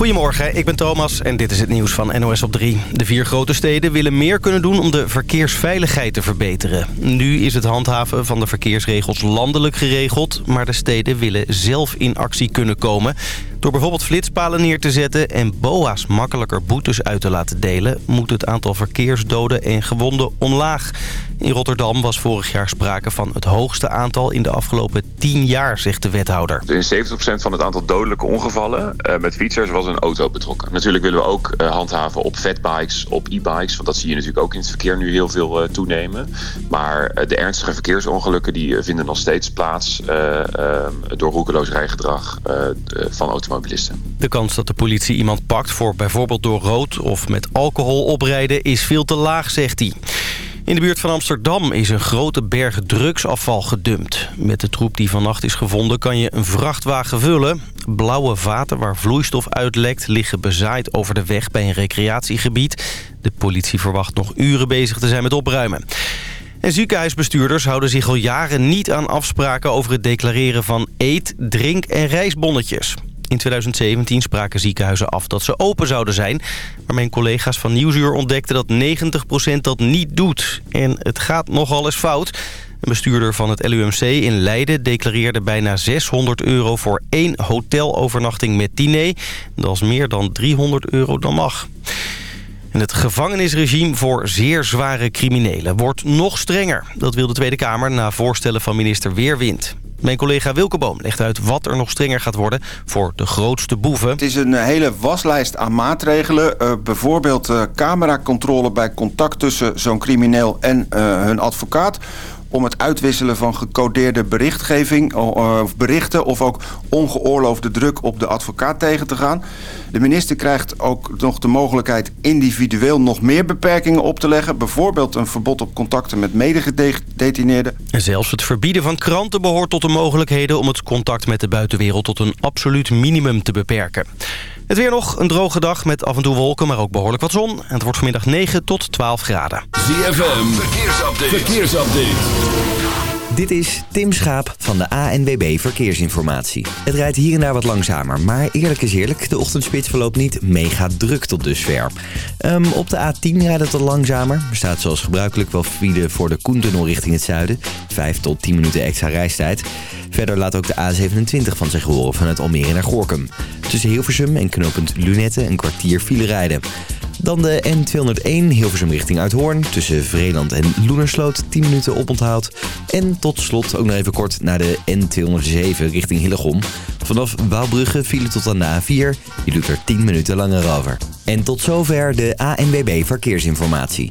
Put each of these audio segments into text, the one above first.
Goedemorgen, ik ben Thomas en dit is het nieuws van NOS op 3. De vier grote steden willen meer kunnen doen om de verkeersveiligheid te verbeteren. Nu is het handhaven van de verkeersregels landelijk geregeld... maar de steden willen zelf in actie kunnen komen... Door bijvoorbeeld flitspalen neer te zetten en boa's makkelijker boetes uit te laten delen... moet het aantal verkeersdoden en gewonden omlaag. In Rotterdam was vorig jaar sprake van het hoogste aantal in de afgelopen 10 jaar, zegt de wethouder. In 70% van het aantal dodelijke ongevallen uh, met fietsers was een auto betrokken. Natuurlijk willen we ook uh, handhaven op fatbikes, op e-bikes... want dat zie je natuurlijk ook in het verkeer nu heel veel uh, toenemen. Maar de ernstige verkeersongelukken die vinden nog steeds plaats... door roekeloos rijgedrag van de kans dat de politie iemand pakt voor bijvoorbeeld door rood of met alcohol oprijden is veel te laag, zegt hij. In de buurt van Amsterdam is een grote berg drugsafval gedumpt. Met de troep die vannacht is gevonden kan je een vrachtwagen vullen. Blauwe vaten waar vloeistof uitlekt liggen bezaaid over de weg bij een recreatiegebied. De politie verwacht nog uren bezig te zijn met opruimen. En ziekenhuisbestuurders houden zich al jaren niet aan afspraken over het declareren van eet, drink en reisbonnetjes. In 2017 spraken ziekenhuizen af dat ze open zouden zijn. Maar mijn collega's van Nieuwsuur ontdekten dat 90% dat niet doet. En het gaat nogal eens fout. Een bestuurder van het LUMC in Leiden declareerde bijna 600 euro voor één hotelovernachting met diner. Dat is meer dan 300 euro dan mag. En het gevangenisregime voor zeer zware criminelen wordt nog strenger. Dat wil de Tweede Kamer na voorstellen van minister Weerwind. Mijn collega Wilke Boom legt uit wat er nog strenger gaat worden voor de grootste boeven. Het is een hele waslijst aan maatregelen. Uh, bijvoorbeeld uh, cameracontrole bij contact tussen zo'n crimineel en hun advocaat om het uitwisselen van gecodeerde berichtgeving of berichten... of ook ongeoorloofde druk op de advocaat tegen te gaan. De minister krijgt ook nog de mogelijkheid individueel nog meer beperkingen op te leggen. Bijvoorbeeld een verbod op contacten met medegedetineerden. En zelfs het verbieden van kranten behoort tot de mogelijkheden... om het contact met de buitenwereld tot een absoluut minimum te beperken. Het weer nog, een droge dag met af en toe wolken, maar ook behoorlijk wat zon. En het wordt vanmiddag 9 tot 12 graden. ZFM, verkeersupdate. verkeersupdate. Dit is Tim Schaap van de ANWB Verkeersinformatie. Het rijdt hier en daar wat langzamer, maar eerlijk is eerlijk... de ochtendspits verloopt niet mega druk tot dusver. Um, op de A10 rijdt het al langzamer. Er staat zoals gebruikelijk wel file voor de Koentunnel richting het zuiden. 5 tot 10 minuten extra reistijd. Verder laat ook de A27 van zich horen vanuit Almere naar Gorkum. Tussen Hilversum en knooppunt Lunette een kwartier file rijden. Dan de N201 Hilversum richting Uithoorn. Tussen Vreeland en Loenersloot 10 minuten oponthoud. En tot slot ook nog even kort naar de N207 richting Hillegom. Vanaf Wouwbrugge file tot aan de A4. Je doet er 10 minuten langer over. En tot zover de ANWB Verkeersinformatie.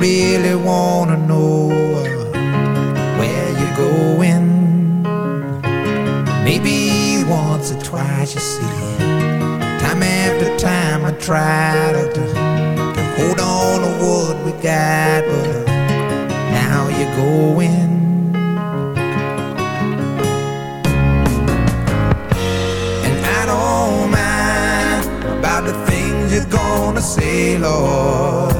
really wanna know where you're going. Maybe once or twice you see. Time after time I try to, to hold on to what we got, but now you're going. And I don't mind about the things you're gonna say, Lord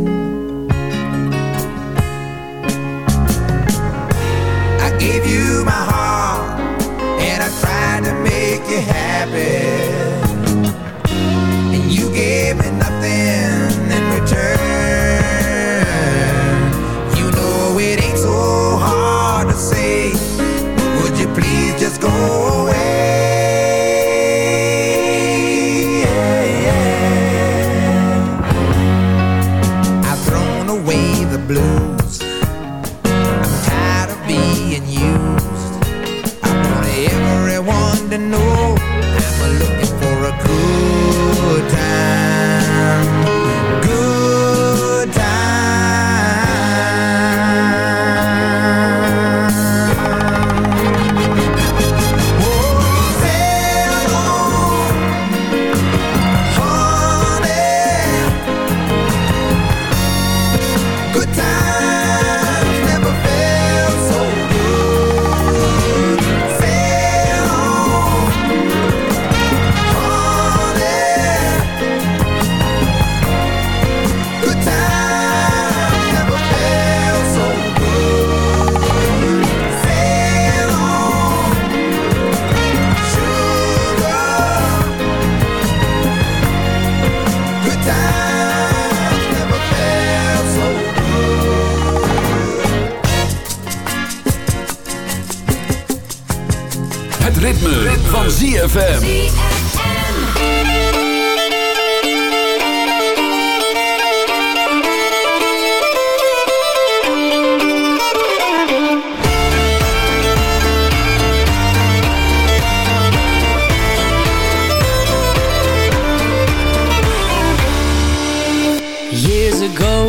ago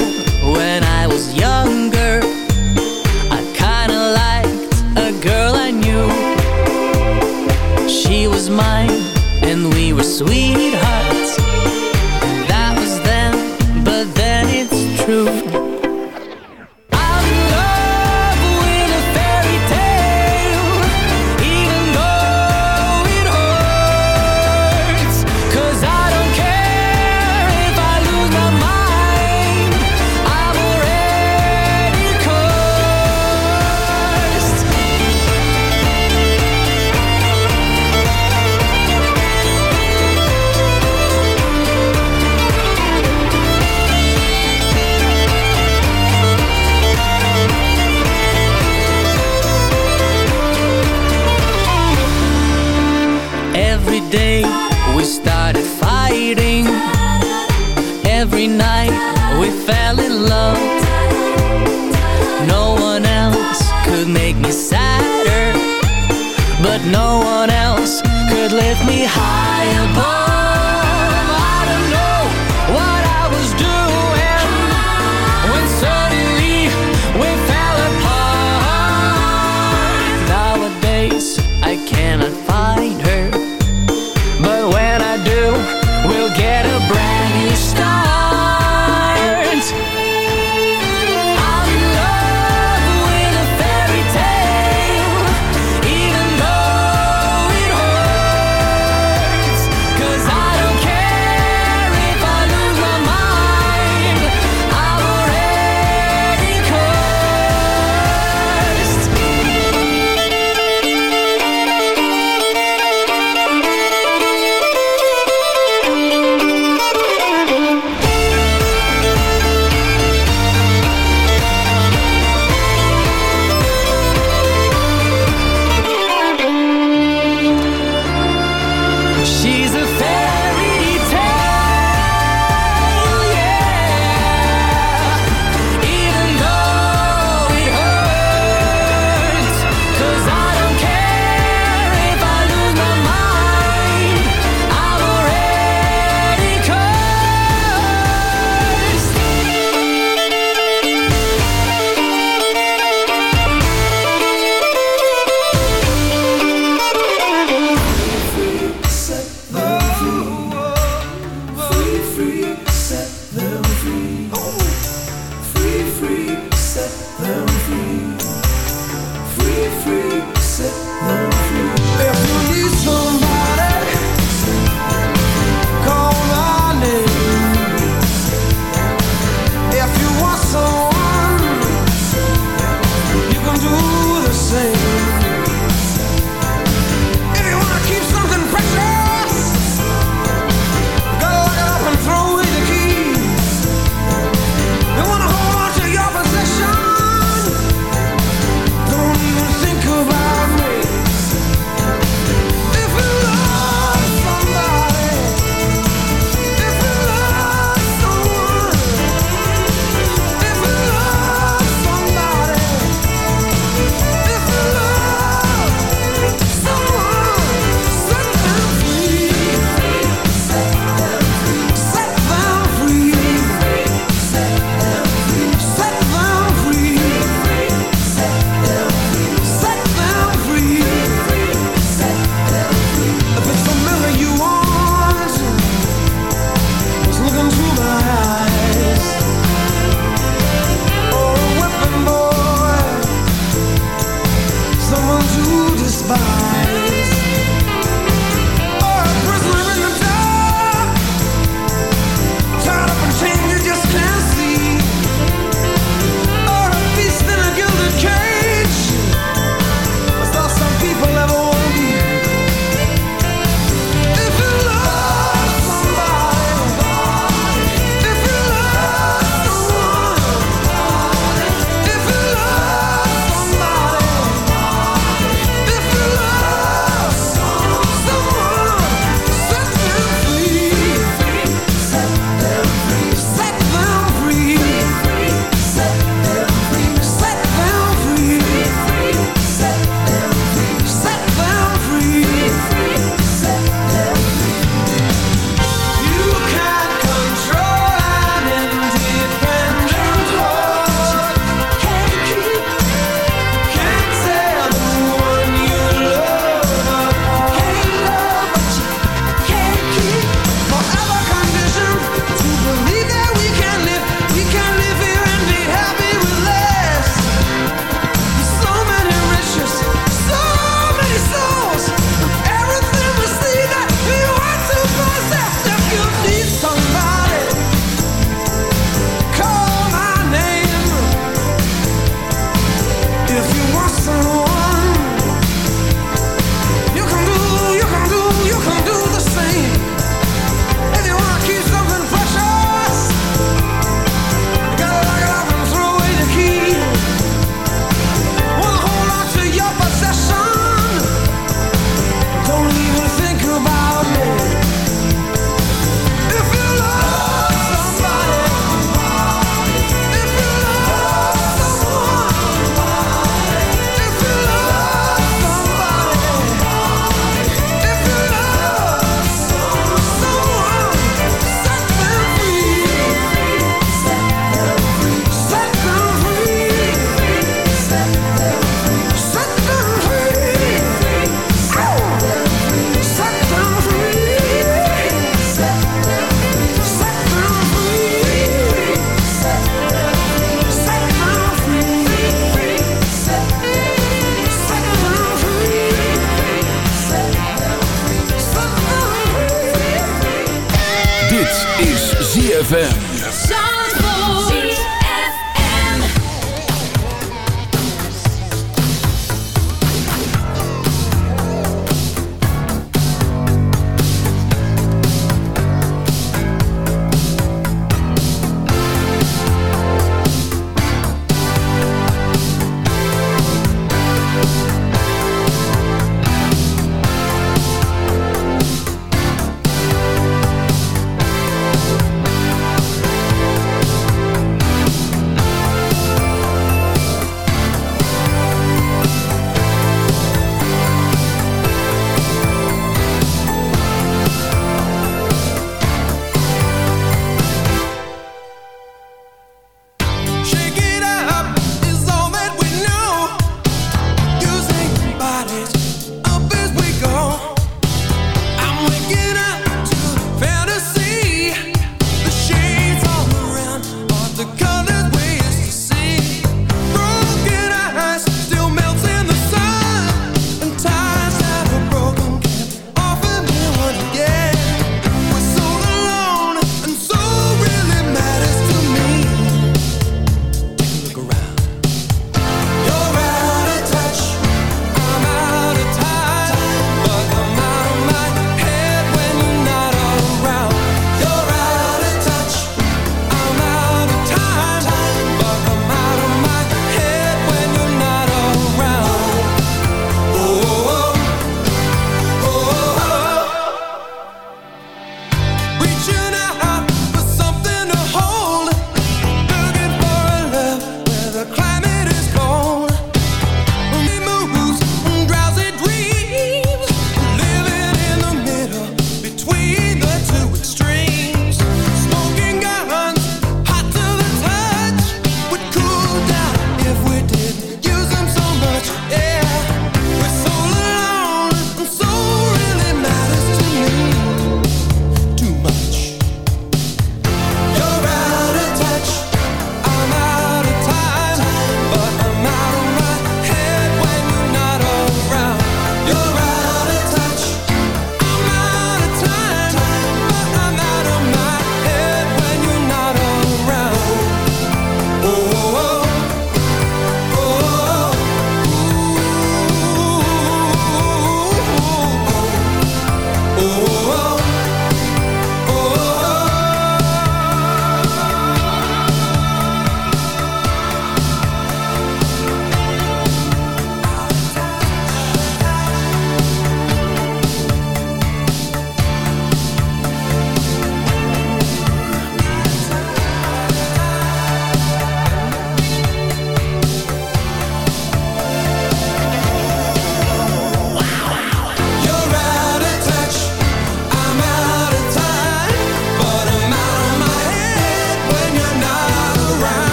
when I was younger I kinda liked a girl I knew. She was mine and we were sweethearts. That was then, but then it's true.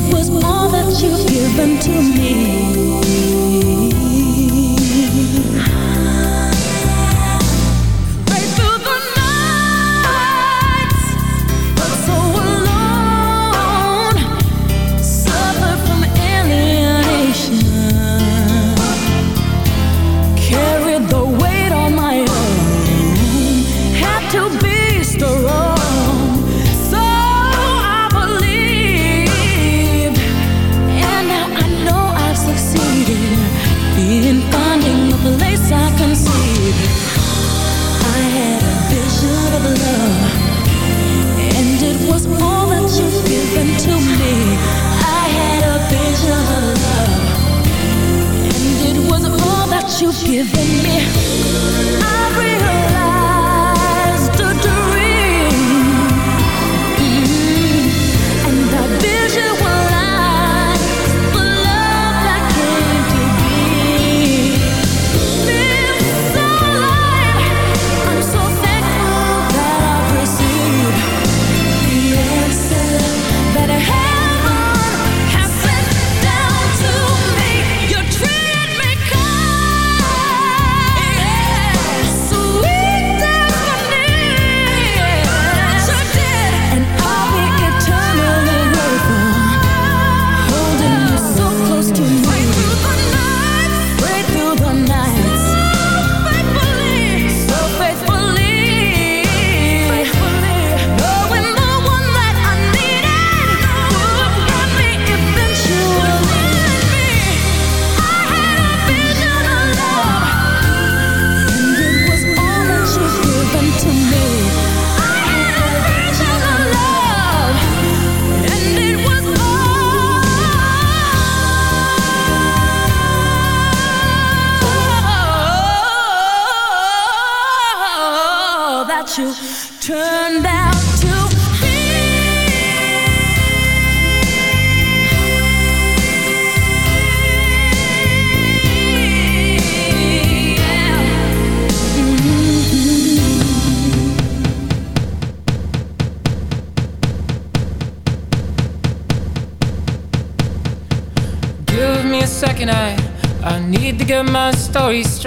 It was all that you've given to me.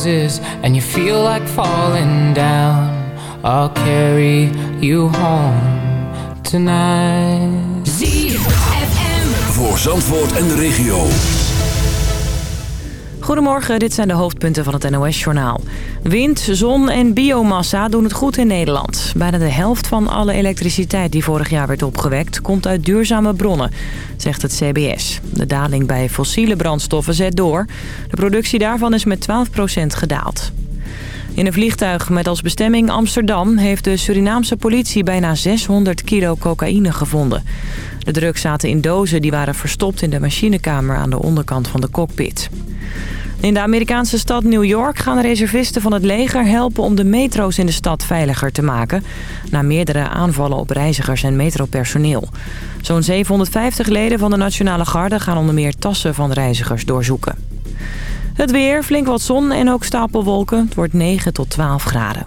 Closes and you feel like falling down, I'll carry you home tonight. Voor Zandvoort en de regio. Goedemorgen, dit zijn de hoofdpunten van het NOS-journaal. Wind, zon en biomassa doen het goed in Nederland. Bijna de helft van alle elektriciteit die vorig jaar werd opgewekt... komt uit duurzame bronnen, zegt het CBS. De daling bij fossiele brandstoffen zet door. De productie daarvan is met 12% gedaald. In een vliegtuig met als bestemming Amsterdam... heeft de Surinaamse politie bijna 600 kilo cocaïne gevonden. De drugs zaten in dozen die waren verstopt in de machinekamer... aan de onderkant van de cockpit. In de Amerikaanse stad New York gaan reservisten van het leger helpen om de metro's in de stad veiliger te maken. Na meerdere aanvallen op reizigers en metropersoneel. Zo'n 750 leden van de Nationale Garde gaan onder meer tassen van reizigers doorzoeken. Het weer, flink wat zon en ook stapelwolken. Het wordt 9 tot 12 graden.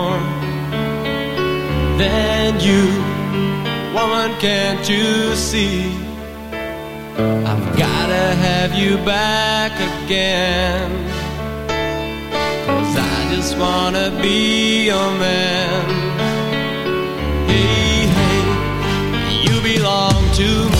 more than you. Woman, can't you see? I've gotta have you back again. Cause I just wanna be your man. Hey, hey, you belong to me.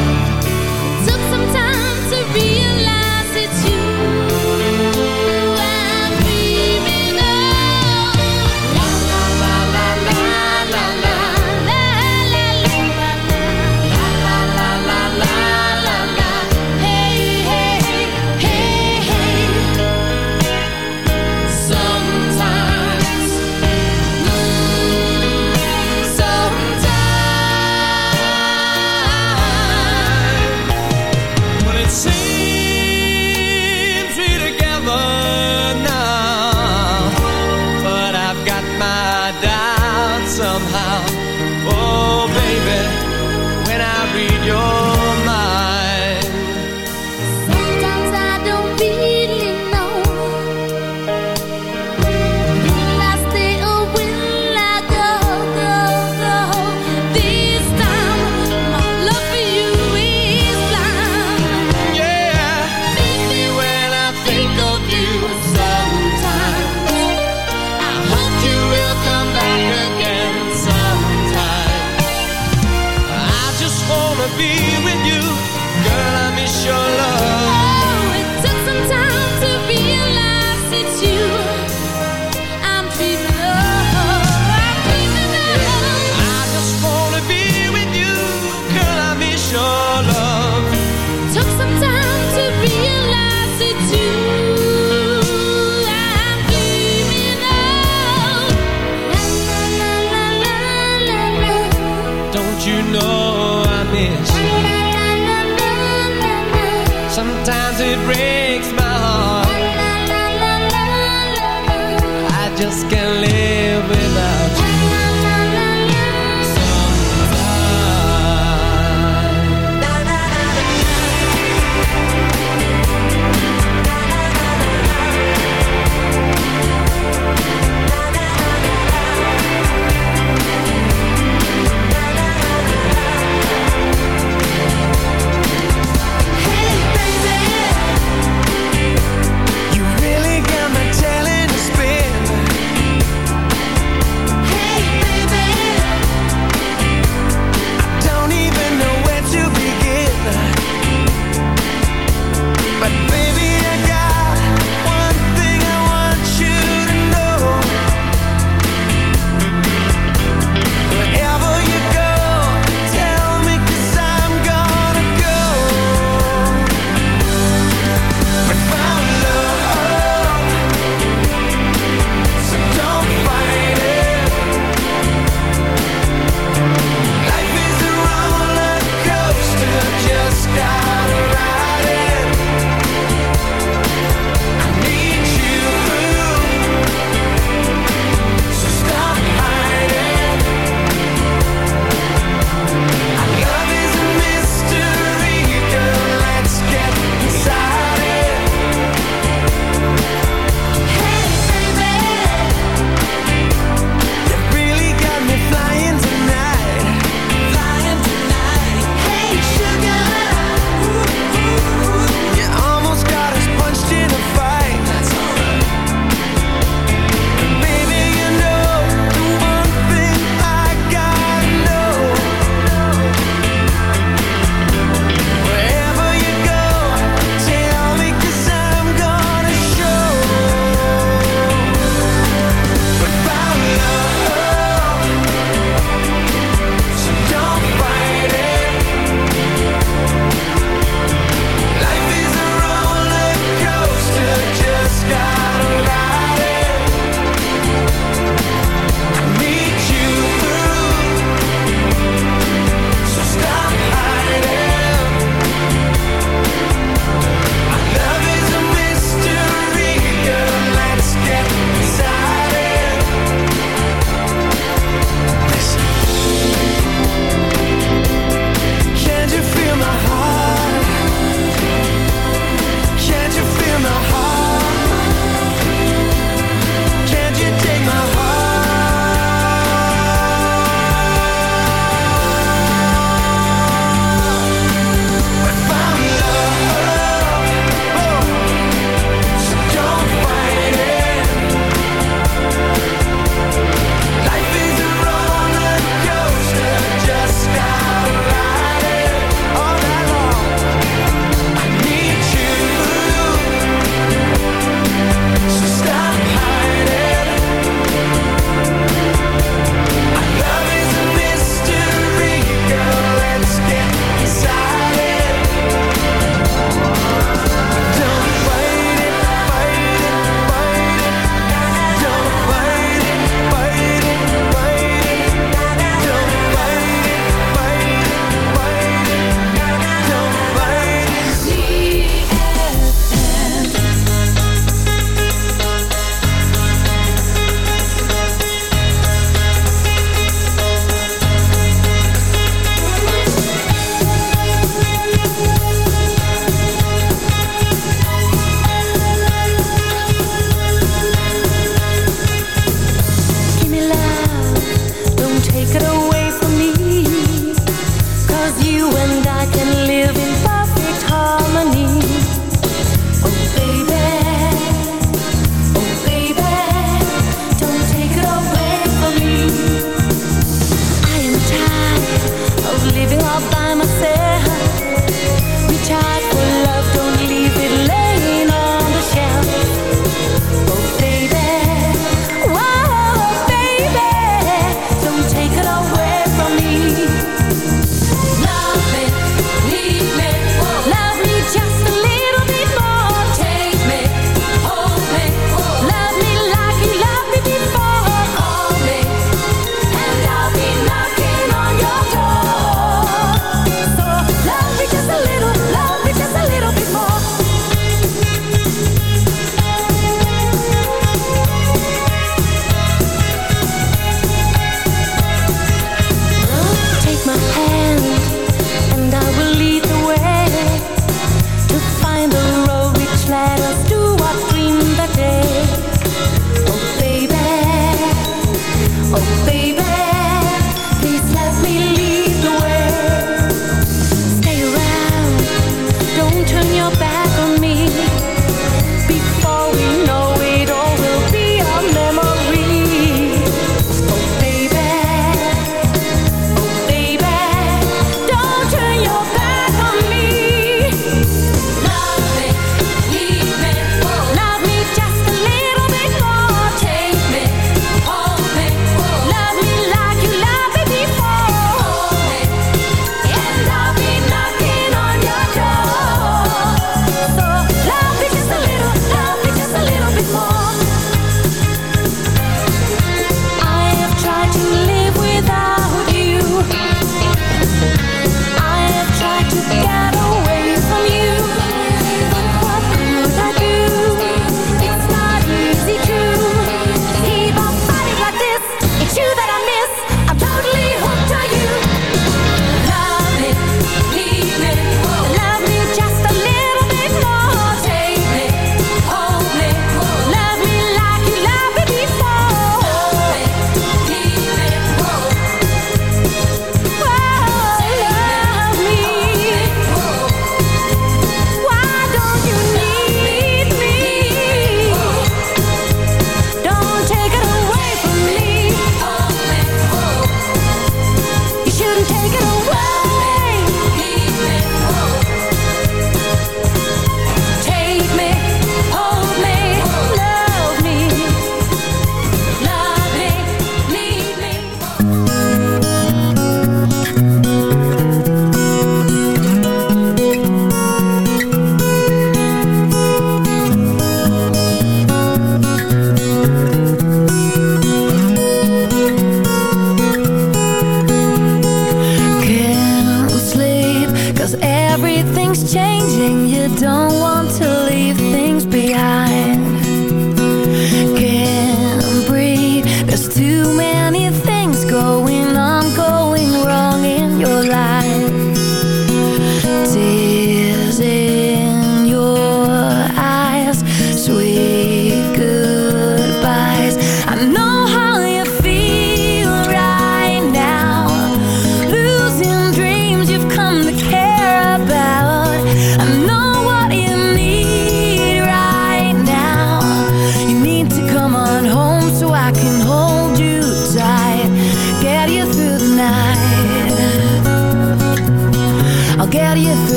just can't live.